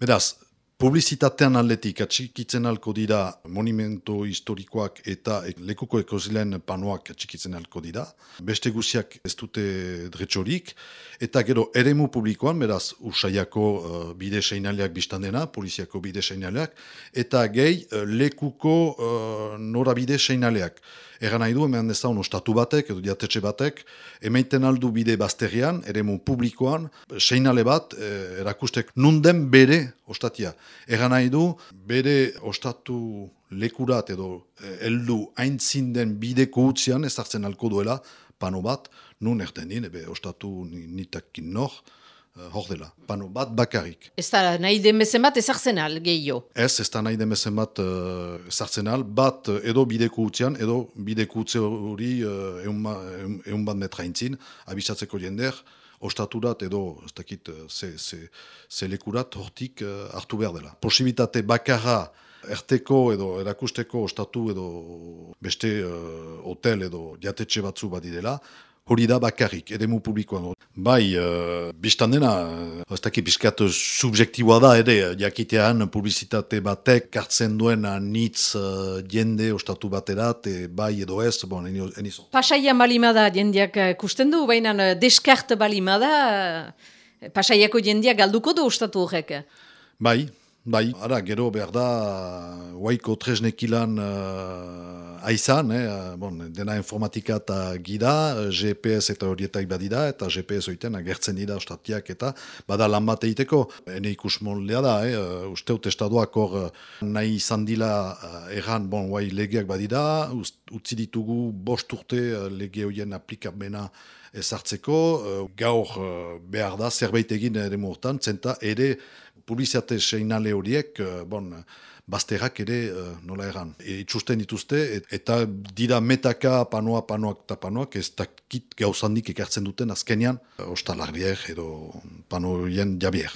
Beraz, publizitatean aldetik atxikitzen alko dira monumento historikoak eta lekuko ekozilen panoak atxikitzen alko dira. Beste guziak ez dute dretxorik. Eta gero eremu publikoan, beraz, usaiako uh, bide seinaleak biztan dena, poliziako bide seinaleak, eta gehi uh, lekuko uh, norabide seinaleak. Egan nahi du, hemen dezaun ostatu batek, edo diatetxe batek, emaiten aldu bide bazterian, eremu publikoan, seinale bat, eh, erakustek nunden bere ostatia. Egan nahi du, bere ostatu lekurat edo eh, heldu haintzin den bideko utzian, ez hartzen alko duela, pano bat, nun erten din, ebe ostatu nitakin nor, hor dela, pano bat bakarrik. Ez da nahi den bezen bat ezartzen al, gehiago. Ez, ez da nahi den bezen bat uh, ezartzen al, bat uh, edo bideko utzian, edo bideko utze hori uh, eun, bat metra intzin, abisatzeko jender, ostaturat edo, ez dakit, ze, ze, ze lekurat hortik uh, hartu behar dela. Posibitate bakarra erteko edo erakusteko ostatu edo beste uh, hotel edo jatetxe batzu bat dela, hori da bakarrik, edemu publikoan. Bai, uh, biztan dena, uh, ez dakit bizkat subjektiboa da, ere, jakitean publizitate batek kartzen duen nitz uh, jende ostatu baterat, e, bai edo ez, bon, enizo. Pasaian balimada jendeak kusten du, baina deskart balimada, pasaiako jendeak galduko du ostatu horrek. Bai, bai, ara, gero behar da, waiko tresnekilan aizan, eh, bon, dena informatika eta gida, GPS eta horietak badida, eta GPS horietan agertzen dira ostatiak eta bada lan bat egiteko. Hene ikus moldea da, eh, usteut estaduak hor eh, nahi izan dila eh, erran, bon, guai legeak badida, utzi ditugu bost urte lege horien aplikabena ezartzeko, gaur behar da zerbait egin ere mortan, zenta ere publiziate seinale horiek, bon, bazterrak ere nola erran. E, itxusten dituzte, eta dira metaka panoa, panoak eta panoak, ez dakit gauzandik ekartzen duten azkenian, uh, ostalarriek edo panoien jabier.